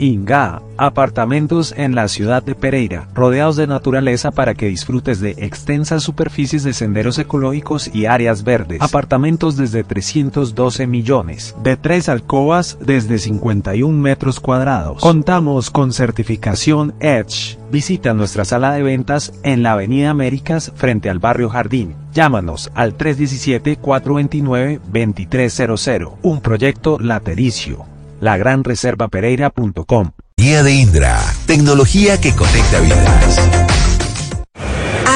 Inga, apartamentos en la ciudad de Pereira, rodeados de naturaleza para que disfrutes de extensas superficies de senderos ecológicos y áreas verdes. Apartamentos desde 312 millones, de tres alcobas desde 51 metros cuadrados. Contamos con certificación Edge. Visita nuestra sala de ventas en la Avenida Américas frente al barrio Jardín. Llámanos al 317-429-2300. Un proyecto latericio lagranreservapereira.com. Guía de Indra, tecnología que conecta vidas.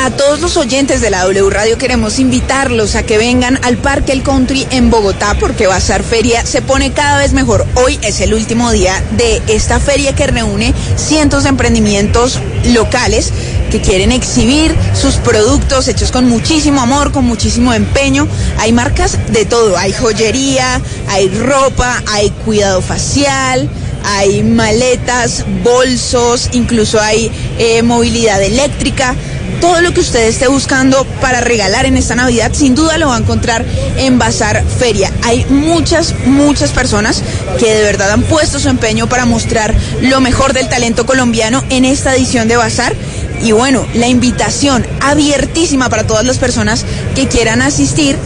A todos los oyentes de la W Radio queremos invitarlos a que vengan al Parque El Country en Bogotá porque Bazar Feria se pone cada vez mejor. Hoy es el último día de esta feria que reúne cientos de emprendimientos locales que quieren exhibir sus productos hechos con muchísimo amor, con muchísimo empeño. Hay marcas de todo, hay joyería, hay ropa, hay cuidado facial, hay maletas, bolsos, incluso hay eh, movilidad eléctrica. Todo lo que usted esté buscando para regalar en esta Navidad, sin duda lo va a encontrar en Bazar Feria. Hay muchas, muchas personas que de verdad han puesto su empeño para mostrar lo mejor del talento colombiano en esta edición de Bazar. Y bueno, la invitación abiertísima para todas las personas que quieran asistir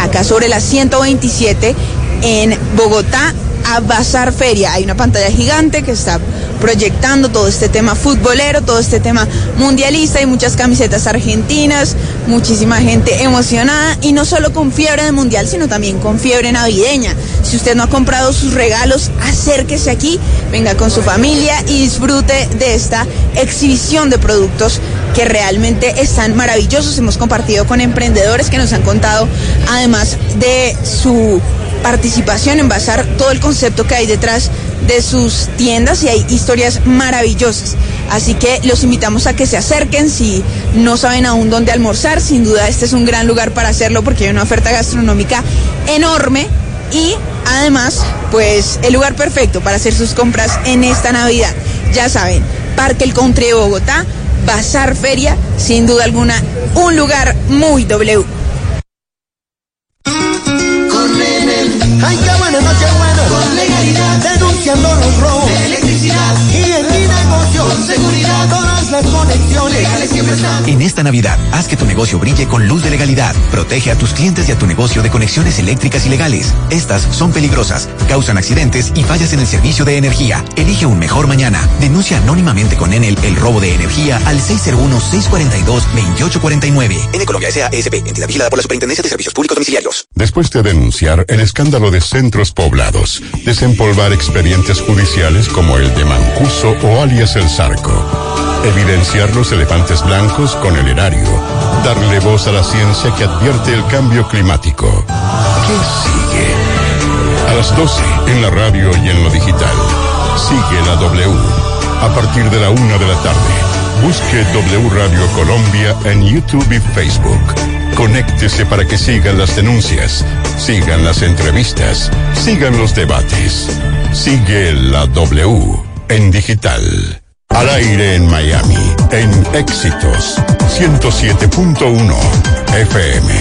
acá sobre la 127 en Bogotá a Bazar Feria. Hay una pantalla gigante que está proyectando todo este tema futbolero, todo este tema mundialista, hay muchas camisetas argentinas, muchísima gente emocionada y no solo con fiebre de mundial, sino también con fiebre navideña. Si usted no ha comprado sus regalos, acérquese aquí, venga con su familia y disfrute de esta exhibición de productos que realmente están maravillosos. Hemos compartido con emprendedores que nos han contado, además de su participación en basar todo el concepto que hay detrás de sus tiendas y hay historias maravillosas. Así que los invitamos a que se acerquen si no saben aún dónde almorzar. Sin duda este es un gran lugar para hacerlo porque hay una oferta gastronómica enorme y además pues el lugar perfecto para hacer sus compras en esta Navidad. Ya saben, Parque El Country de Bogotá, Bazar Feria, sin duda alguna un lugar muy W. En esta Navidad, haz que tu negocio brille con luz de legalidad. Protege a tus clientes y a tu negocio de conexiones eléctricas ilegales. Estas son peligrosas, causan accidentes y fallas en el servicio de energía. Elige un mejor mañana. Denuncia anónimamente con Enel el robo de energía al 601-642-2849. En Colombia S.A.S.P. entidad vigilada por la Superintendencia de Servicios Públicos Domiciliarios. Después de denunciar el escándalo de centros poblados, desempolvar expedientes judiciales como el de Mancuso o alias El Zarco, evidenciar los elefantes blancos con el erario, darle voz a la ciencia que advierte el cambio climático. ¿Qué sigue? A las 12 en la radio y en lo digital. Sigue la W. A partir de la una de la tarde. Busque W Radio Colombia en YouTube y Facebook. Conéctese para que sigan las denuncias, sigan las entrevistas, sigan los debates. Sigue la W en digital. Al aire en Miami, en Éxitos 107.1 FM.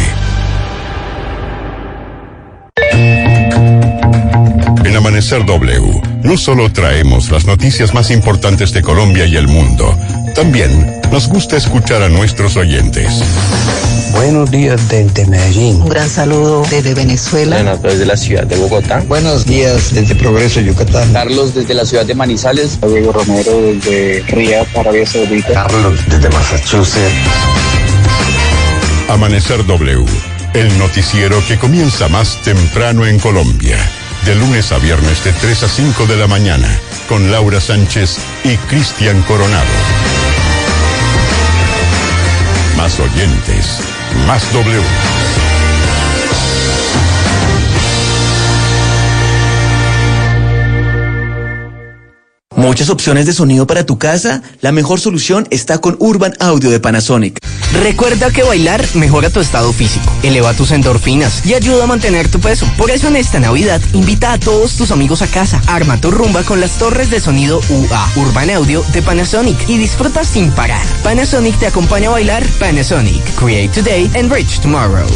En Amanecer W, no solo traemos las noticias más importantes de Colombia y el mundo, también nos gusta escuchar a nuestros oyentes. Buenos días desde Medellín. Un gran saludo desde Venezuela. Buenas desde la ciudad de Bogotá. Buenos días desde Progreso, Yucatán. Carlos desde la ciudad de Manizales. Diego Romero desde Riyadh, Arabia Saudita. Carlos desde Massachusetts. Amanecer W, el noticiero que comienza más temprano en Colombia. De lunes a viernes de 3 a 5 de la mañana, con Laura Sánchez y Cristian Coronado. Más oyentes, más W. ¿Muchas opciones de sonido para tu casa? La mejor solución está con Urban Audio de Panasonic. Recuerda que bailar mejora tu estado físico, eleva tus endorfinas y ayuda a mantener tu peso. Por eso en esta Navidad invita a todos tus amigos a casa, arma tu rumba con las torres de sonido UA, Urban Audio de Panasonic y disfruta sin parar. Panasonic te acompaña a bailar. Panasonic, create today, enrich tomorrow.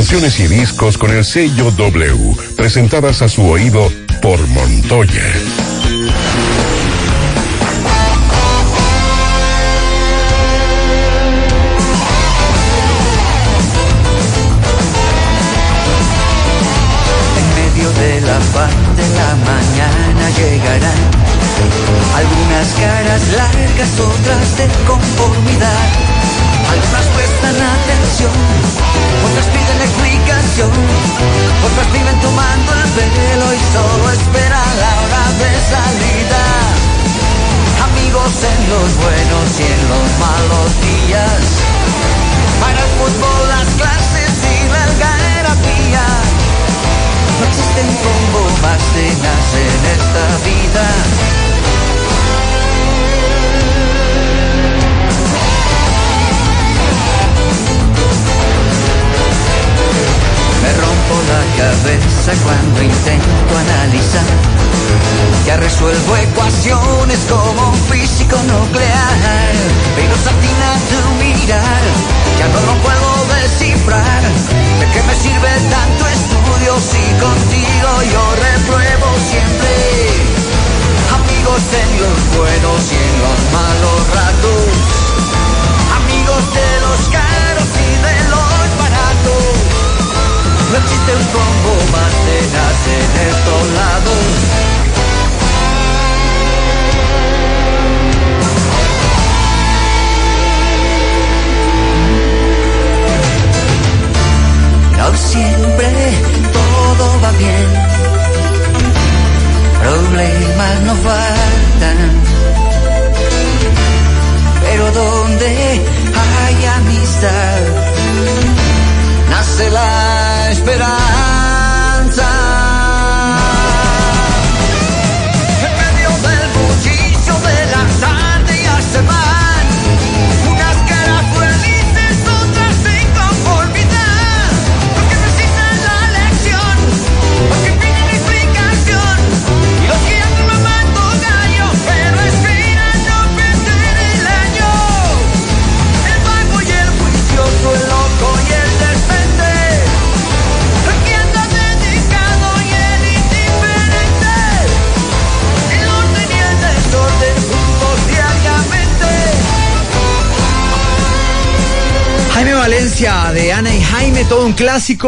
Canciones y discos con el sello W, presentadas a su oído por Montoya. En medio de la paz de la mañana llegarán algunas caras largas, otras de conformidad. Explicación, otras viven tomando el pelo y solo esperan la hora de salida. Amigos en los buenos y en los malos días,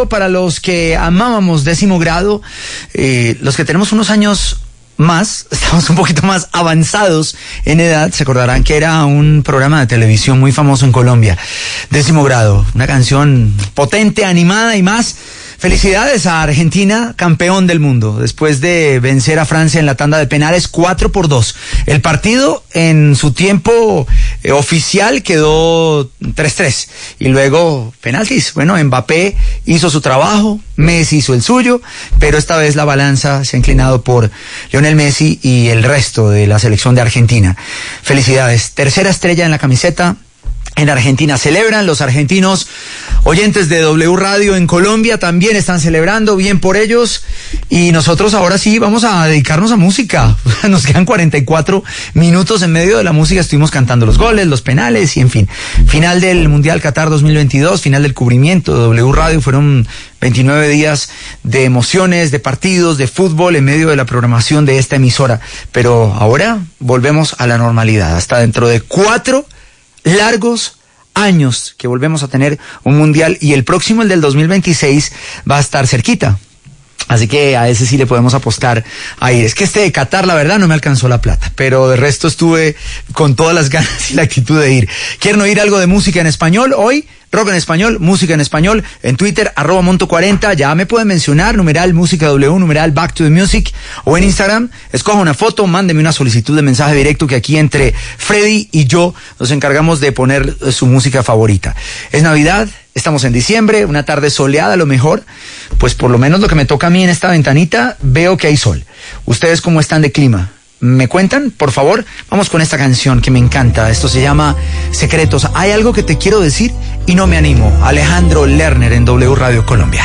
para los que amábamos décimo grado, eh, los que tenemos unos años más, estamos un poquito más avanzados en edad, se acordarán que era un programa de televisión muy famoso en Colombia, décimo grado, una canción potente, animada y más. Felicidades a Argentina, campeón del mundo, después de vencer a Francia en la tanda de penales 4 por 2. El partido en su tiempo eh, oficial quedó 3-3 y luego penaltis. Bueno, Mbappé hizo su trabajo, Messi hizo el suyo, pero esta vez la balanza se ha inclinado por Lionel Messi y el resto de la selección de Argentina. Felicidades. Tercera estrella en la camiseta, en Argentina celebran, los argentinos oyentes de W Radio en Colombia también están celebrando, bien por ellos, y nosotros ahora sí vamos a dedicarnos a música. Nos quedan 44 minutos en medio de la música, estuvimos cantando los goles, los penales y en fin. Final del Mundial Qatar 2022, final del cubrimiento de W Radio, fueron 29 días de emociones, de partidos, de fútbol en medio de la programación de esta emisora. Pero ahora volvemos a la normalidad, hasta dentro de cuatro largos años que volvemos a tener un mundial y el próximo, el del 2026, va a estar cerquita. Así que a ese sí le podemos apostar ahí. Es que este de Qatar, la verdad, no me alcanzó la plata, pero de resto estuve con todas las ganas y la actitud de ir. ¿Quieren oír algo de música en español hoy? Rock en español, música en español, en Twitter, arroba monto40, ya me pueden mencionar, numeral música W, numeral back to the music, o en Instagram, escoja una foto, mándeme una solicitud de mensaje directo que aquí entre Freddy y yo nos encargamos de poner su música favorita. Es Navidad, estamos en diciembre, una tarde soleada a lo mejor, pues por lo menos lo que me toca a mí en esta ventanita, veo que hay sol. ¿Ustedes cómo están de clima? ¿Me cuentan? Por favor, vamos con esta canción que me encanta. Esto se llama Secretos. Hay algo que te quiero decir y no me animo. Alejandro Lerner en W Radio Colombia.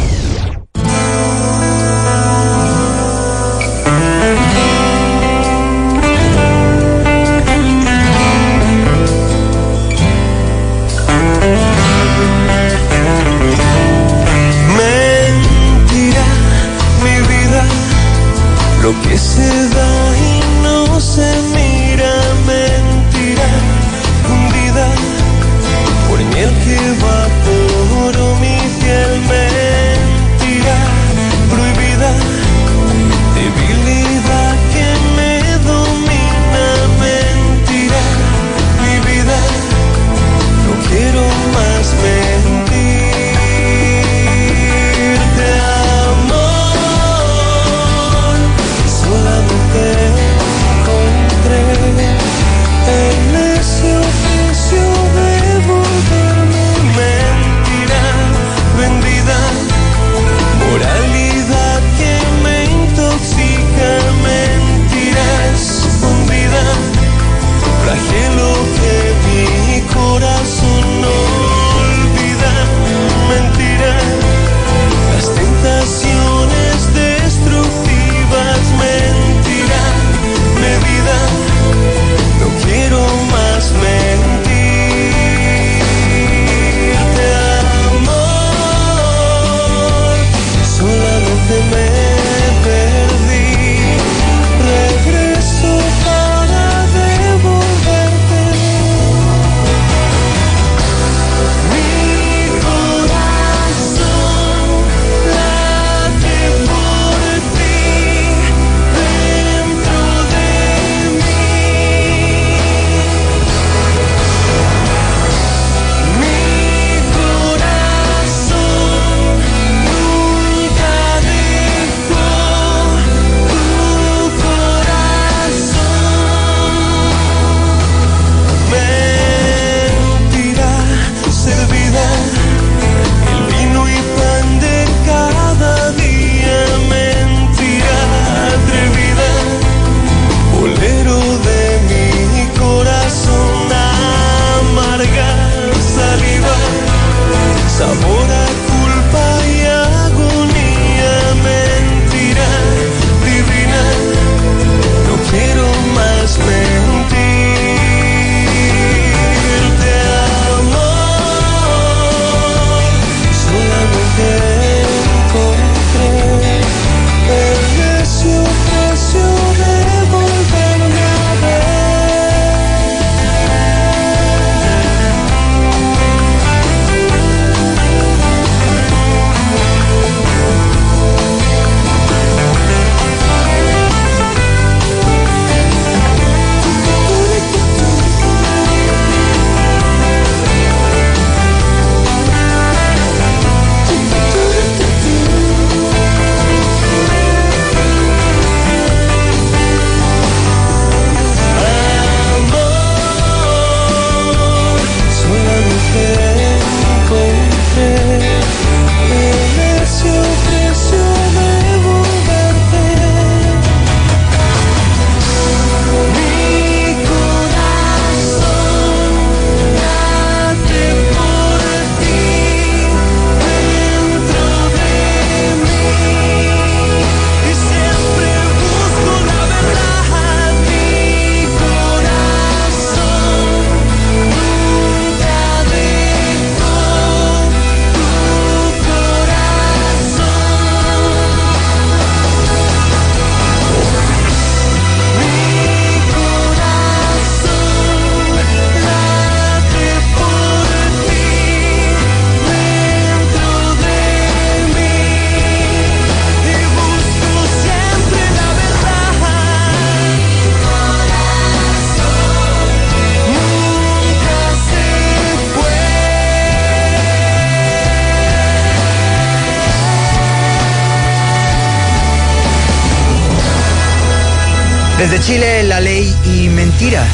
Desde Chile, la ley y mentira.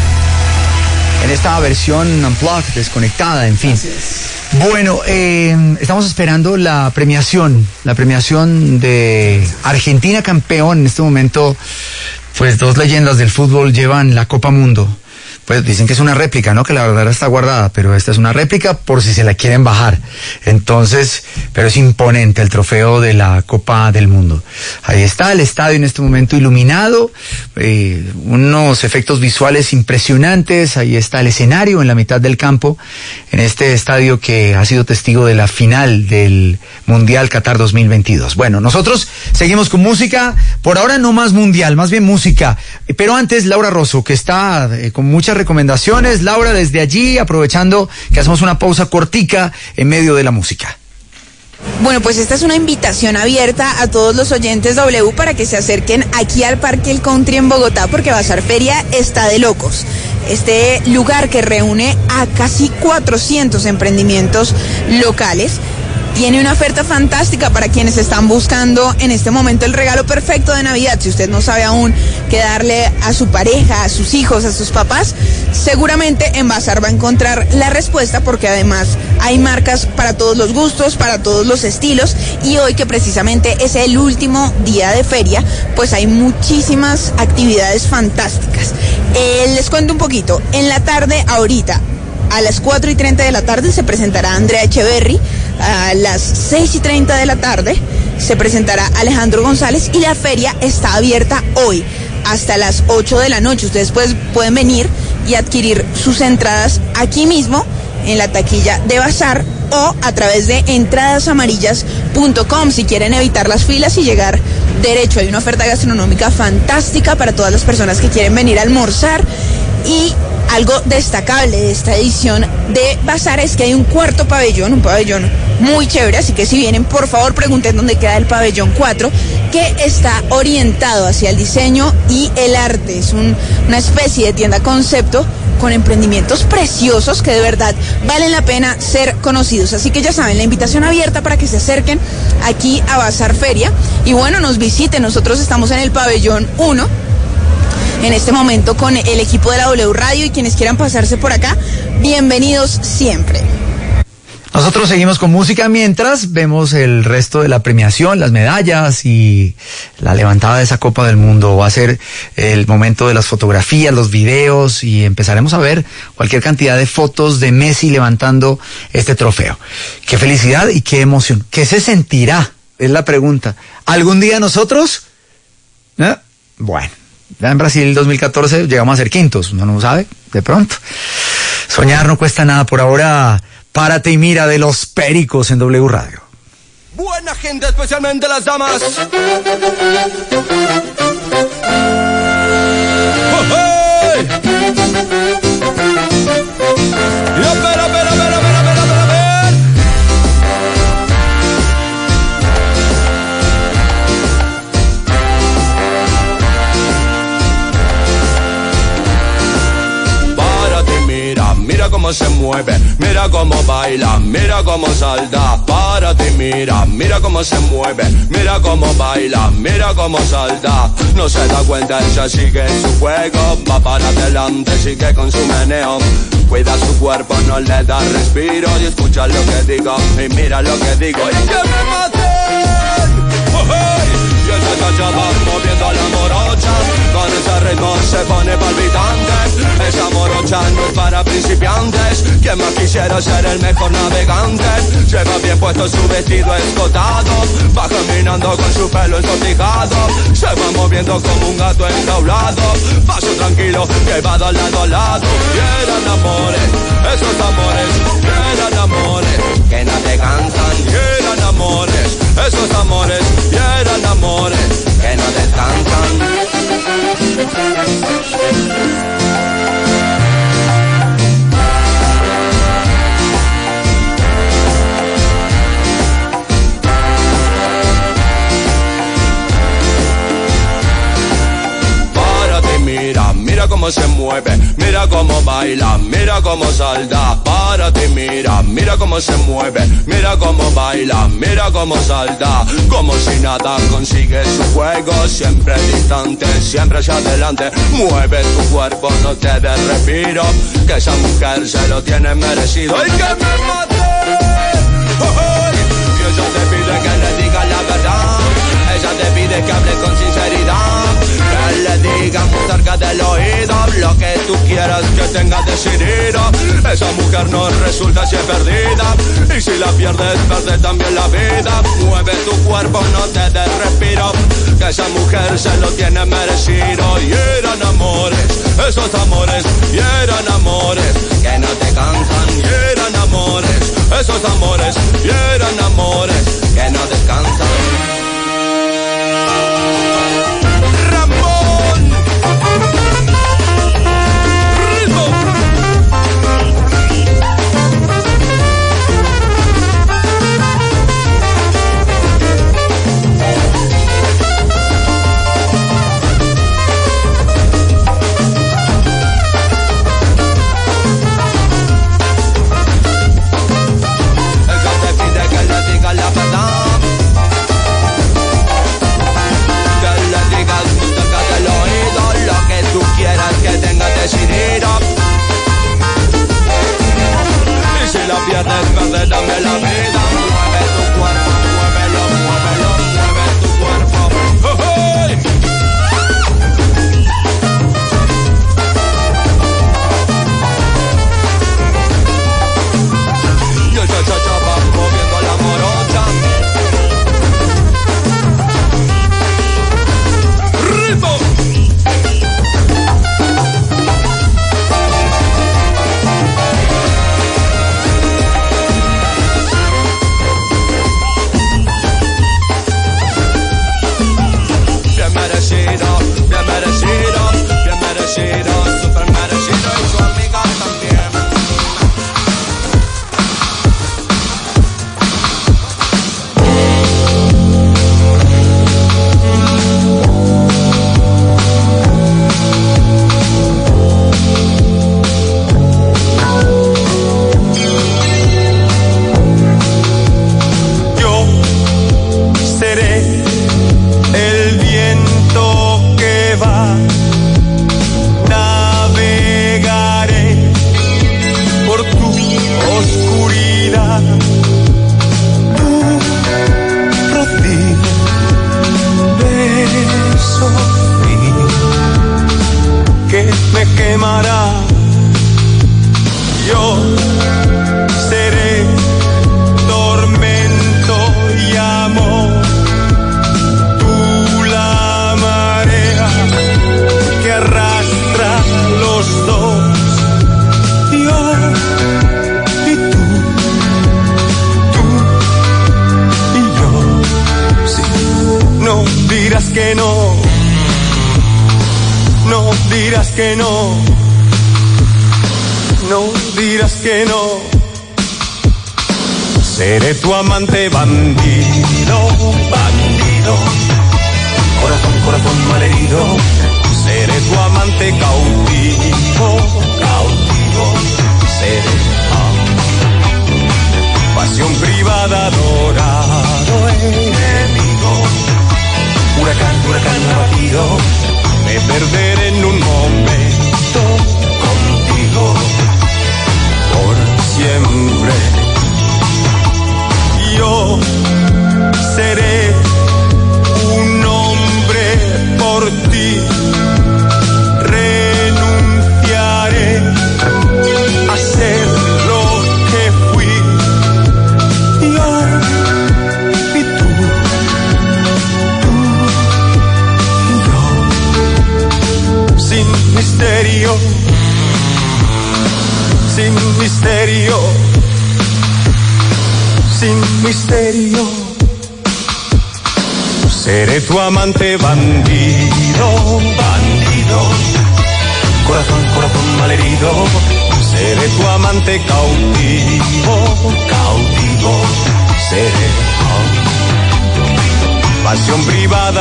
En esta versión unplugged, desconectada, en fin. Bueno, eh, estamos esperando la premiación, la premiación de Argentina campeón. En este momento, pues dos leyendas del fútbol llevan la Copa Mundo. Pues dicen que es una réplica, ¿no? Que la verdad está guardada, pero esta es una réplica por si se la quieren bajar. Entonces, pero es imponente el trofeo de la Copa del Mundo. Ahí está el estadio en este momento iluminado, eh, unos efectos visuales impresionantes, ahí está el escenario en la mitad del campo, en este estadio que ha sido testigo de la final del Mundial Qatar 2022. Bueno, nosotros seguimos con música, por ahora no más mundial, más bien música, pero antes Laura Rosso, que está eh, con muchas recomendaciones. Laura, desde allí, aprovechando que hacemos una pausa cortica en medio de la música. Bueno, pues esta es una invitación abierta a todos los oyentes W para que se acerquen aquí al Parque El Country en Bogotá porque Bazar Feria está de locos. Este lugar que reúne a casi 400 emprendimientos locales tiene una oferta fantástica para quienes están buscando en este momento el regalo perfecto de Navidad. Si usted no sabe aún qué darle a su pareja, a sus hijos, a sus papás, seguramente en Bazar va a encontrar la respuesta porque además hay marcas para todos los gustos, para todos los estilos y hoy que precisamente es el último día de feria, pues hay muchísimas actividades fantásticas. Eh, les cuento un poquito. En la tarde, ahorita, a las 4 y 30 de la tarde se presentará Andrea Echeverry. A las 6 y 30 de la tarde se presentará Alejandro González y la feria está abierta hoy hasta las 8 de la noche. Ustedes pues, pueden venir y adquirir sus entradas aquí mismo en la taquilla de Bazar o a través de entradasamarillas.com si quieren evitar las filas y llegar derecho. Hay una oferta gastronómica fantástica para todas las personas que quieren venir a almorzar y algo destacable de esta edición de Bazar es que hay un cuarto pabellón, un pabellón muy chévere, así que si vienen, por favor pregunten dónde queda el pabellón 4, que está orientado hacia el diseño y el arte. Es un- una especie de tienda concepto con emprendimientos preciosos que de verdad valen la pena ser conocidos. Así que ya saben, la invitación abierta para que se acerquen aquí a Bazar Feria y bueno, nos visiten. Nosotros estamos en el pabellón 1 en este momento con el equipo de la W Radio y quienes quieran pasarse por acá, bienvenidos siempre. Nosotros seguimos con música mientras vemos el resto de la premiación, las medallas y la levantada de esa Copa del Mundo. Va a ser el momento de las fotografías, los videos y empezaremos a ver cualquier cantidad de fotos de Messi levantando este trofeo. Qué felicidad y qué emoción. ¿Qué se sentirá? Es la pregunta. ¿Algún día nosotros? ¿Eh? Bueno, ya en Brasil 2014 llegamos a ser quintos, uno no sabe, de pronto. Soñar no cuesta nada por ahora. Párate y mira de los pericos en W Radio. Buena gente, especialmente las damas. Cómo se mueve, mira cómo baila, mira cómo salta. Párate y mira, mira cómo se mueve, mira cómo baila, mira cómo salta. No se da cuenta, ella sigue en su juego, va para adelante, sigue con su meneo. Cuida su cuerpo, no le da respiro y escucha lo que digo y mira lo que digo y me maten. Oh. Y esa chacha va moviendo a la morocha. Con ese ritmo se pone palpitante. Esa morocha no es para principiantes. Quien más quisiera ser el mejor navegante. Lleva bien puesto su vestido escotado. Va caminando con su pelo escotijado Se va moviendo como un gato enjaulado. Paso tranquilo que va de lado a lado. Y eran amores, esos amores. Y eran amores. Que no te cansan Y eran amores, esos amores. Y eran amores que no descansan. Párate mira, cómo se mueve, mira cómo baila, mira cómo salta. Para ti, mira, mira cómo se mueve, mira cómo baila, mira cómo salta. Como si nada consigue su juego, siempre distante, siempre hacia adelante. Mueve tu cuerpo, no te des respiro, que esa mujer se lo tiene merecido. ¡Ay, que me mate! Y ella te pide que le diga la verdad. Ella te pide que hable con sinceridad. Le diga muy cerca del oído lo que tú quieras que tenga decidido. Esa mujer no resulta si es perdida. Y si la pierdes, pierde también la vida. Mueve tu cuerpo, no te des respiro. Que esa mujer se lo tiene merecido. Y eran amores, esos amores, y eran amores que no te cansan. Y eran amores, esos amores, y eran amores que no descansan. Pierdes, pierde también la vida.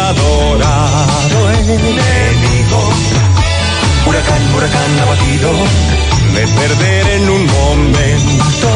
adorado enemigo. Huracán, huracán abatido, me perderé en un momento.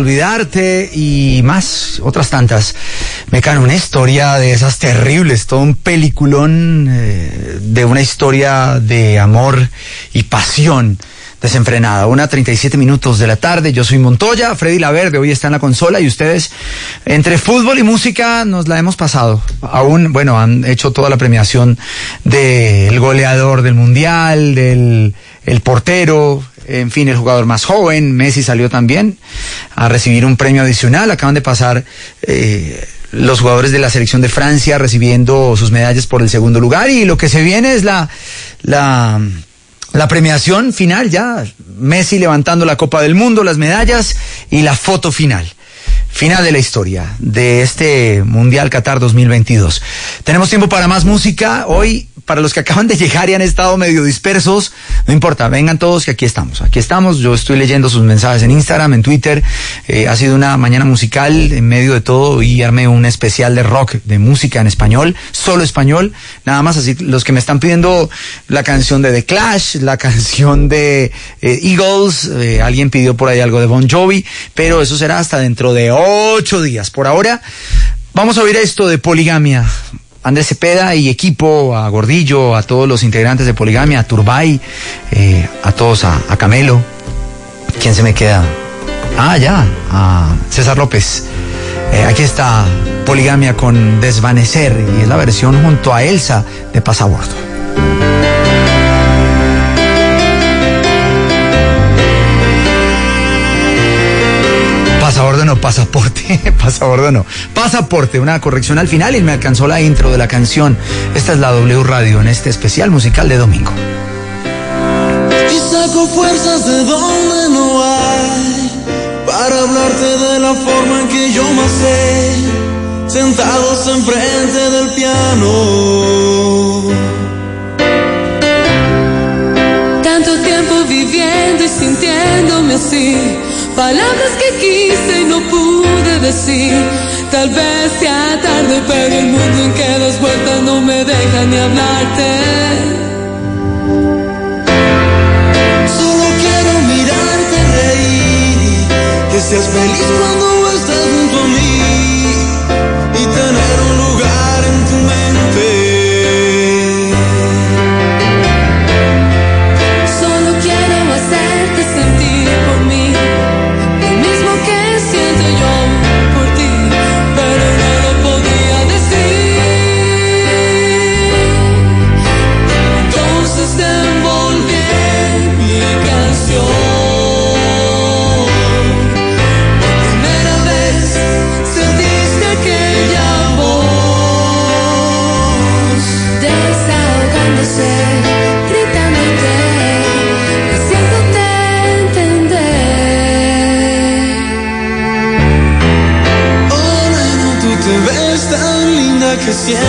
Olvidarte y más, otras tantas. Mecano, una historia de esas terribles, todo un peliculón eh, de una historia de amor y pasión desenfrenada. Una 37 minutos de la tarde. Yo soy Montoya, Freddy Laverde hoy está en la consola y ustedes, entre fútbol y música, nos la hemos pasado. Aún, bueno, han hecho toda la premiación del goleador del mundial, del el portero, en fin, el jugador más joven. Messi salió también a recibir un premio adicional. Acaban de pasar. Eh, los jugadores de la selección de Francia recibiendo sus medallas por el segundo lugar y lo que se viene es la, la, la premiación final ya, Messi levantando la Copa del Mundo, las medallas y la foto final. Final de la historia de este Mundial Qatar 2022. Tenemos tiempo para más música. Hoy, para los que acaban de llegar y han estado medio dispersos, no importa, vengan todos que aquí estamos. Aquí estamos, yo estoy leyendo sus mensajes en Instagram, en Twitter. Eh, ha sido una mañana musical en medio de todo y armé un especial de rock, de música en español, solo español. Nada más así, los que me están pidiendo la canción de The Clash, la canción de eh, Eagles, eh, alguien pidió por ahí algo de Bon Jovi, pero eso será hasta dentro de ocho días. Por ahora, vamos a oír esto de poligamia. Andrés Cepeda y equipo, a Gordillo, a todos los integrantes de Poligamia, a Turbay, eh, a todos, a, a, Camelo. ¿Quién se me queda? Ah, ya, a César López. Eh, aquí está Poligamia con Desvanecer y es la versión junto a Elsa de Pasabordo. Pasabordo pasaporte, no. Pasaporte, una corrección al final y me alcanzó la intro de la canción. Esta es la W Radio en este especial musical de domingo. Y saco fuerzas de donde no hay para hablarte de la forma en que yo más sé, sentados enfrente del piano. Tanto tiempo viviendo y sintiéndome así. Palabras que quise y no pude decir. Tal vez sea tarde, pero el mundo en que das vueltas no me deja ni hablarte. Solo quiero mirarte reír, que seas feliz cuando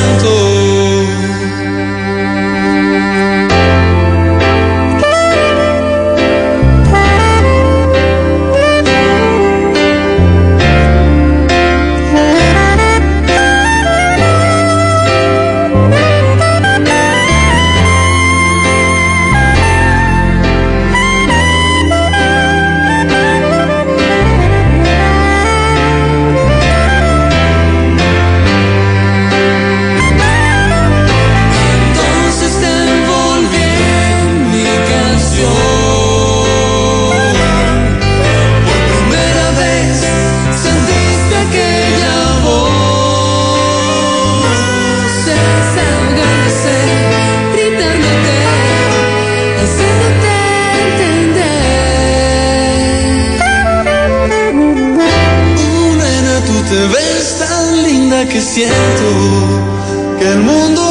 canto. que el mundo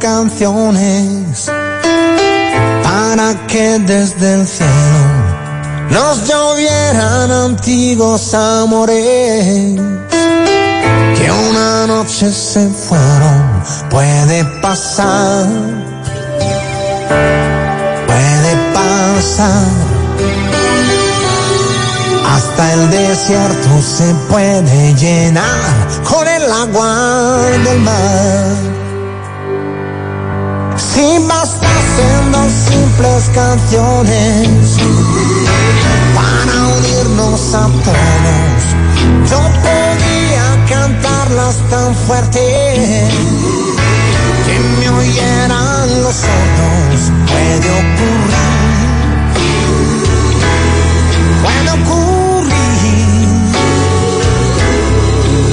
canciones para que desde el cielo nos llovieran antiguos amores que una noche se fueron. Puede pasar, puede pasar. Hasta el desierto se puede llenar con el agua del mar. Si bastasen dos simples canciones para unirnos a todos, yo podía cantarlas tan fuerte que me oyeran los otros. Puede ocurrir, puede ocurrir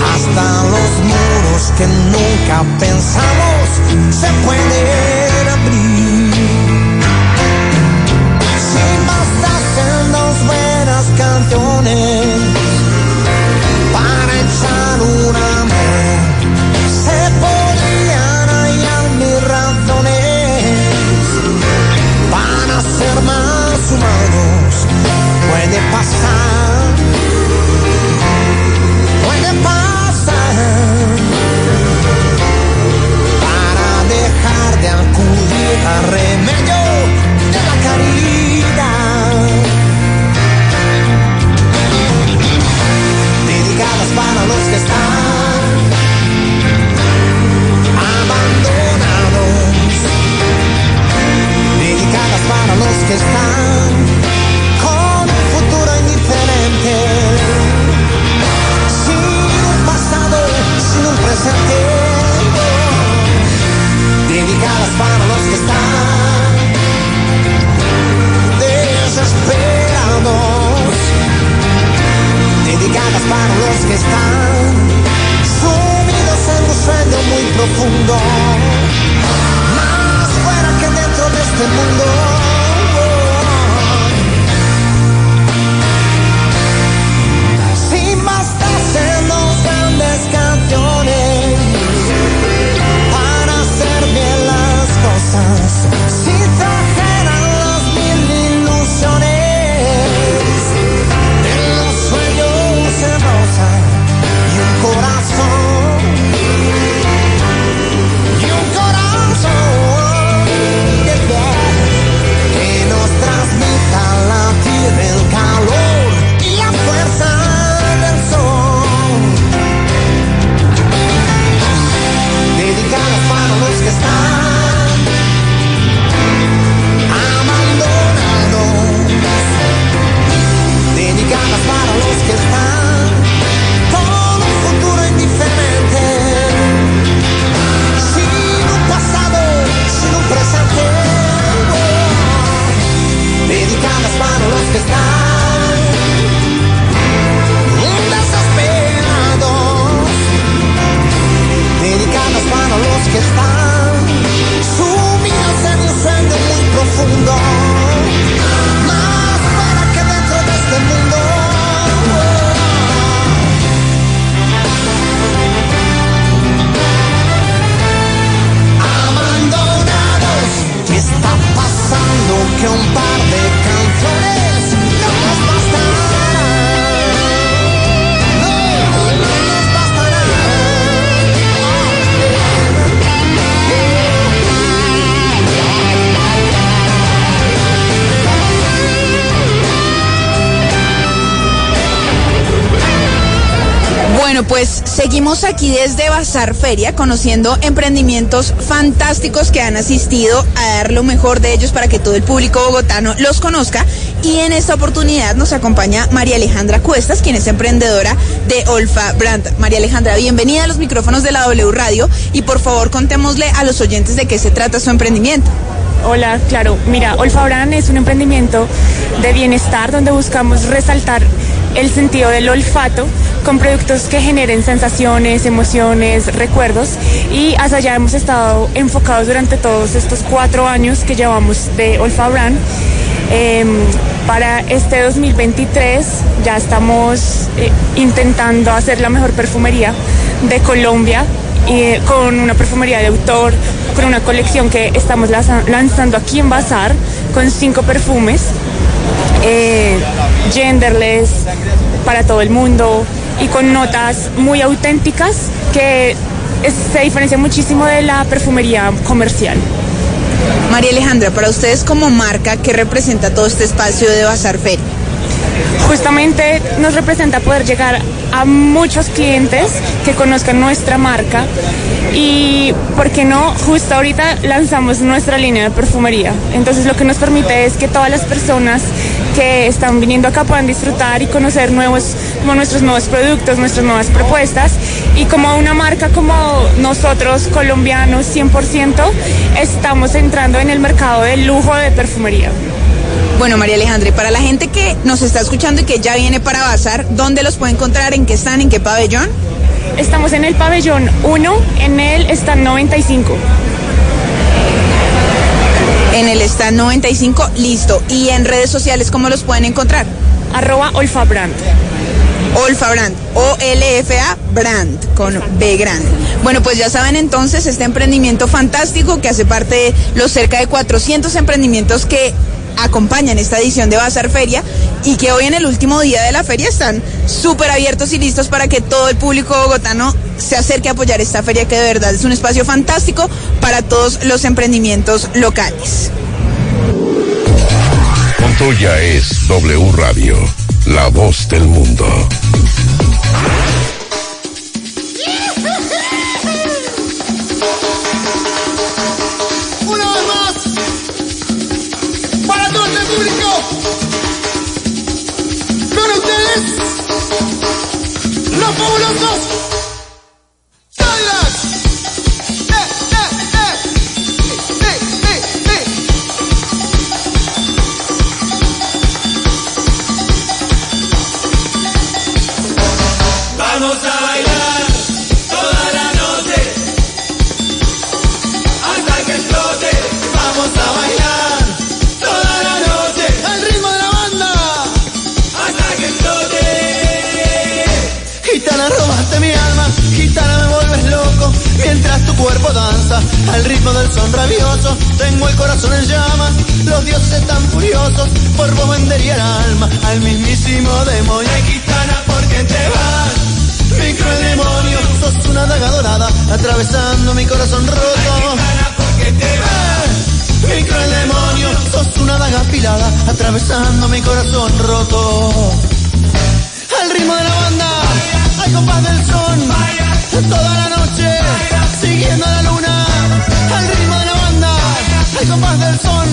hasta los muros que nunca pensamos se pueden. ser más humanos puede pasar. Seguimos aquí desde Bazar Feria conociendo emprendimientos fantásticos que han asistido a dar lo mejor de ellos para que todo el público bogotano los conozca. Y en esta oportunidad nos acompaña María Alejandra Cuestas, quien es emprendedora de Olfa Brand. María Alejandra, bienvenida a los micrófonos de la W Radio y por favor contémosle a los oyentes de qué se trata su emprendimiento. Hola, claro. Mira, Olfa Brand es un emprendimiento de bienestar donde buscamos resaltar el sentido del olfato con productos que generen sensaciones, emociones, recuerdos y hacia allá hemos estado enfocados durante todos estos cuatro años que llevamos de Olfa. Em, para este 2023 ya estamos eh, intentando hacer la mejor perfumería de Colombia eh, con una perfumería de autor, con una colección que estamos lanzando aquí en Bazar con cinco perfumes eh, genderless para todo el mundo y con notas muy auténticas que se diferencia muchísimo de la perfumería comercial. María Alejandra, para ustedes como marca, ¿qué representa todo este espacio de Bazar Feria? Justamente nos representa poder llegar a muchos clientes que conozcan nuestra marca y, ¿por qué no? Justo ahorita lanzamos nuestra línea de perfumería. Entonces lo que nos permite es que todas las personas que están viniendo acá puedan disfrutar y conocer nuevos, como nuestros nuevos productos, nuestras nuevas propuestas. Y como una marca como nosotros, colombianos 100%, estamos entrando en el mercado del lujo de perfumería. Bueno, María Alejandra, y para la gente que nos está escuchando y que ya viene para Bazar, ¿dónde los puede encontrar? ¿En qué están? ¿En qué pabellón? Estamos en el pabellón 1, en el stand 95. En el stand 95, listo. ¿Y en redes sociales cómo los pueden encontrar? Arroba Olfabrand. Olfabrand, O-L-F-A Brand, con B grande. Bueno, pues ya saben entonces este emprendimiento fantástico que hace parte de los cerca de 400 emprendimientos que acompañan esta edición de Bazar Feria y que hoy en el último día de la feria están súper abiertos y listos para que todo el público bogotano se acerque a apoyar esta feria que de verdad es un espacio fantástico para todos los emprendimientos locales. Montoya es W Radio, la voz del mundo. Una vez más, para todo este público, con ustedes, los fabulosos. Gitana, robaste mi alma, gitana, me vuelves loco. Mientras tu cuerpo danza al ritmo del son rabioso, tengo el corazón en llamas. Los dioses están furiosos, por vos vendería el alma al mismísimo demonio. Ay, gitana, ¿por qué te vas? Mi cruel demonio, sos una daga dorada, atravesando mi corazón roto. Gitana, ¿por qué te vas? Mi cruel demonio, sos una daga afilada, atravesando mi corazón roto. Al ritmo de la banda, al compás del son, toda la noche, siguiendo la luna. Al ritmo de la banda, al compás del son,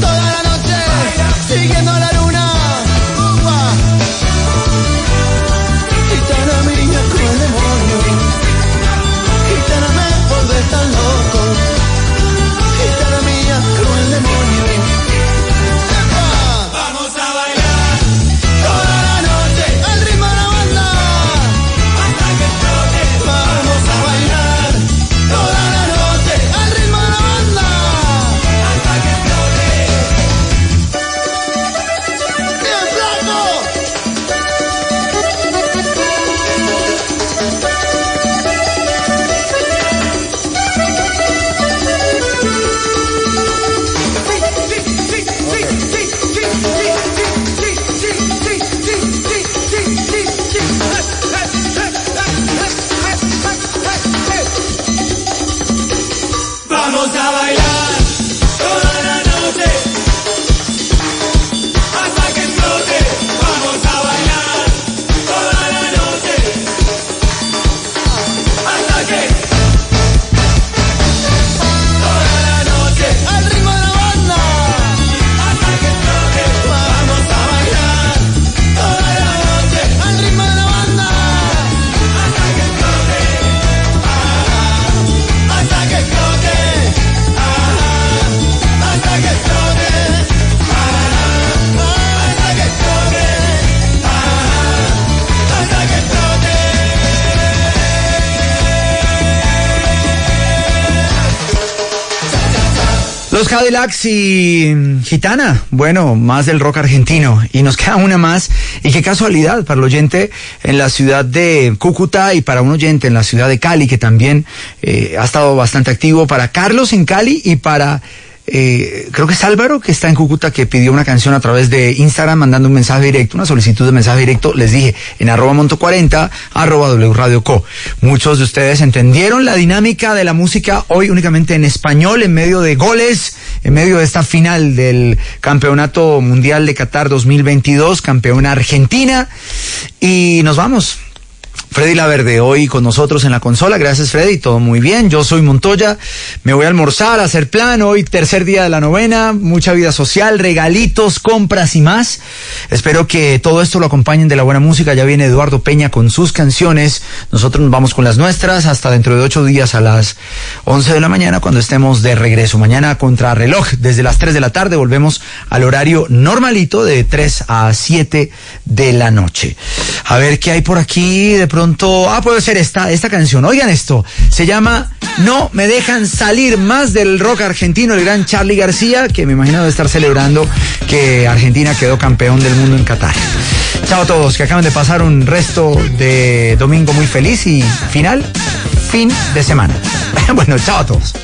toda la noche, siguiendo la luna. Upa. Gitana mía, cruel demonio, gitana me volvés tan loco. Los Cadillacs y Gitana, bueno, más del rock argentino. Y nos queda una más. Y qué casualidad para el oyente en la ciudad de Cúcuta y para un oyente en la ciudad de Cali, que también eh, ha estado bastante activo. Para Carlos en Cali y para eh, creo que es Álvaro, que está en Cúcuta, que pidió una canción a través de Instagram mandando un mensaje directo, una solicitud de mensaje directo. Les dije en arroba monto 40, arroba W Radio Co. Muchos de ustedes entendieron la dinámica de la música hoy únicamente en español, en medio de goles, en medio de esta final del Campeonato Mundial de Qatar 2022, campeona Argentina. Y nos vamos. Freddy Laverde hoy con nosotros en la consola. Gracias Freddy, todo muy bien. Yo soy Montoya, me voy a almorzar, a hacer plan. Hoy tercer día de la novena, mucha vida social, regalitos, compras y más. Espero que todo esto lo acompañen de la buena música. Ya viene Eduardo Peña con sus canciones. Nosotros nos vamos con las nuestras hasta dentro de ocho días a las once de la mañana cuando estemos de regreso. Mañana contra reloj desde las tres de la tarde volvemos al horario normalito de tres a siete de la noche. A ver qué hay por aquí pronto, ah, puede ser esta, esta canción. Oigan esto, se llama No me dejan salir más del rock argentino, el gran Charlie García, que me imagino de estar celebrando que Argentina quedó campeón del mundo en Qatar. Chao a todos, que acaban de pasar un resto de domingo muy feliz y final, fin de semana. bueno, chao a todos.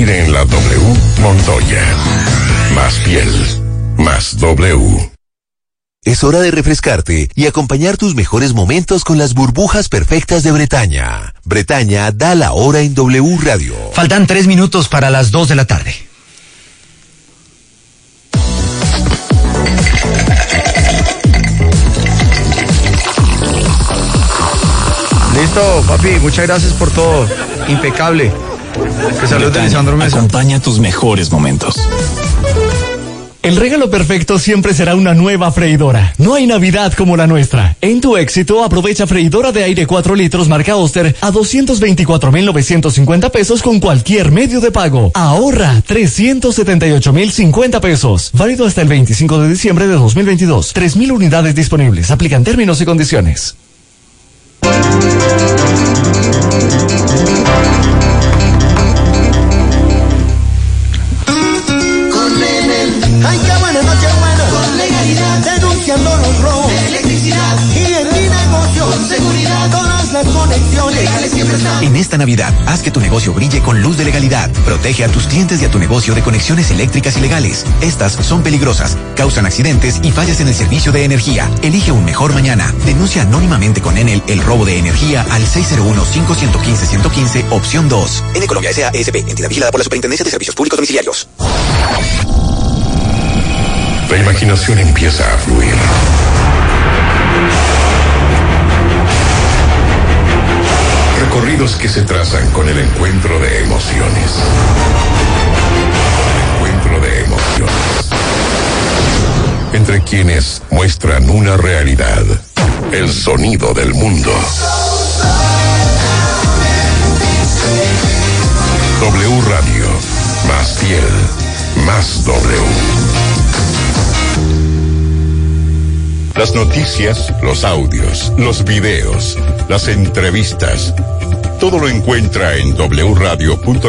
Aire en la W, Montoya. Más piel, más W. Es hora de refrescarte y acompañar tus mejores momentos con las burbujas perfectas de Bretaña. Bretaña da la hora en W Radio. Faltan tres minutos para las dos de la tarde. Listo, papi, muchas gracias por todo. Impecable. Que salud de Lisandro Mesa. Acompaña tus mejores momentos. El regalo perfecto siempre será una nueva freidora. No hay Navidad como la nuestra. En tu éxito, aprovecha freidora de aire 4 litros marca Oster a 224,950 pesos con cualquier medio de pago. Ahorra 378,050 pesos. Válido hasta el 25 de diciembre de 2022. 3.000 unidades disponibles. Aplican términos y condiciones. Ay, qué buena noche buena. Con legalidad. Denunciando los robos. Electricidad. Y en mi negocio. Con seguridad. Todas las conexiones. Legales siempre están. En esta Navidad, haz que tu negocio brille con luz de legalidad. Protege a tus clientes y a tu negocio de conexiones eléctricas ilegales. Estas son peligrosas, causan accidentes y fallas en el servicio de energía. Elige un mejor mañana. Denuncia anónimamente con Enel el robo de energía al 601-5115-115, opción 2. En Colombia S.A. ESP, entidad vigilada por la Superintendencia de Servicios Públicos Domiciliarios. La imaginación empieza a fluir. Recorridos que se trazan con el encuentro de emociones. El encuentro de emociones. Entre quienes muestran una realidad. El sonido del mundo. W Radio. Más fiel. Más W. Las noticias, los audios, los videos, las entrevistas. Todo lo encuentra en wradio.com.co.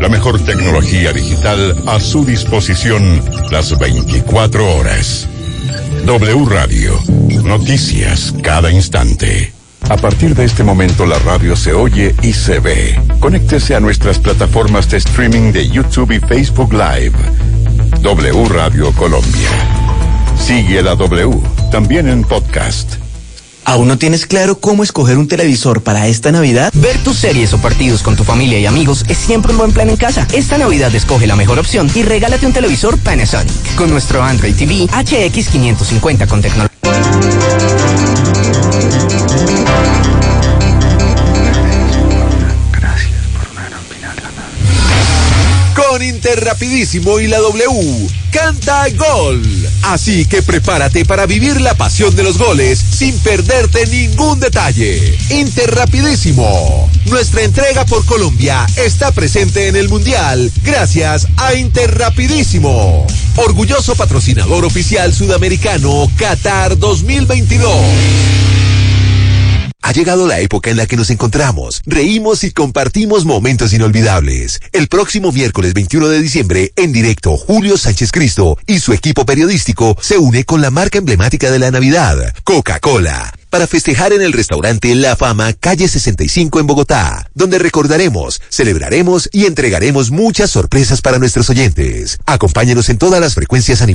La mejor tecnología digital a su disposición las 24 horas. W Radio. Noticias cada instante. A partir de este momento la radio se oye y se ve. Conéctese a nuestras plataformas de streaming de YouTube y Facebook Live. W Radio Colombia. Sigue la W, también en podcast. ¿Aún no tienes claro cómo escoger un televisor para esta Navidad? Ver tus series o partidos con tu familia y amigos es siempre un buen plan en casa. Esta Navidad escoge la mejor opción y regálate un televisor Panasonic. Con nuestro Android TV HX550 con tecnología. Con Interrapidísimo y la W, canta gol. Así que prepárate para vivir la pasión de los goles sin perderte ningún detalle. Interrapidísimo. Nuestra entrega por Colombia está presente en el Mundial gracias a Interrapidísimo. Orgulloso patrocinador oficial sudamericano Qatar 2022. Ha llegado la época en la que nos encontramos, reímos y compartimos momentos inolvidables. El próximo miércoles 21 de diciembre, en directo, Julio Sánchez Cristo y su equipo periodístico se une con la marca emblemática de la Navidad, Coca-Cola para festejar en el restaurante La Fama, calle 65 en Bogotá, donde recordaremos, celebraremos y entregaremos muchas sorpresas para nuestros oyentes. Acompáñenos en todas las frecuencias a nivel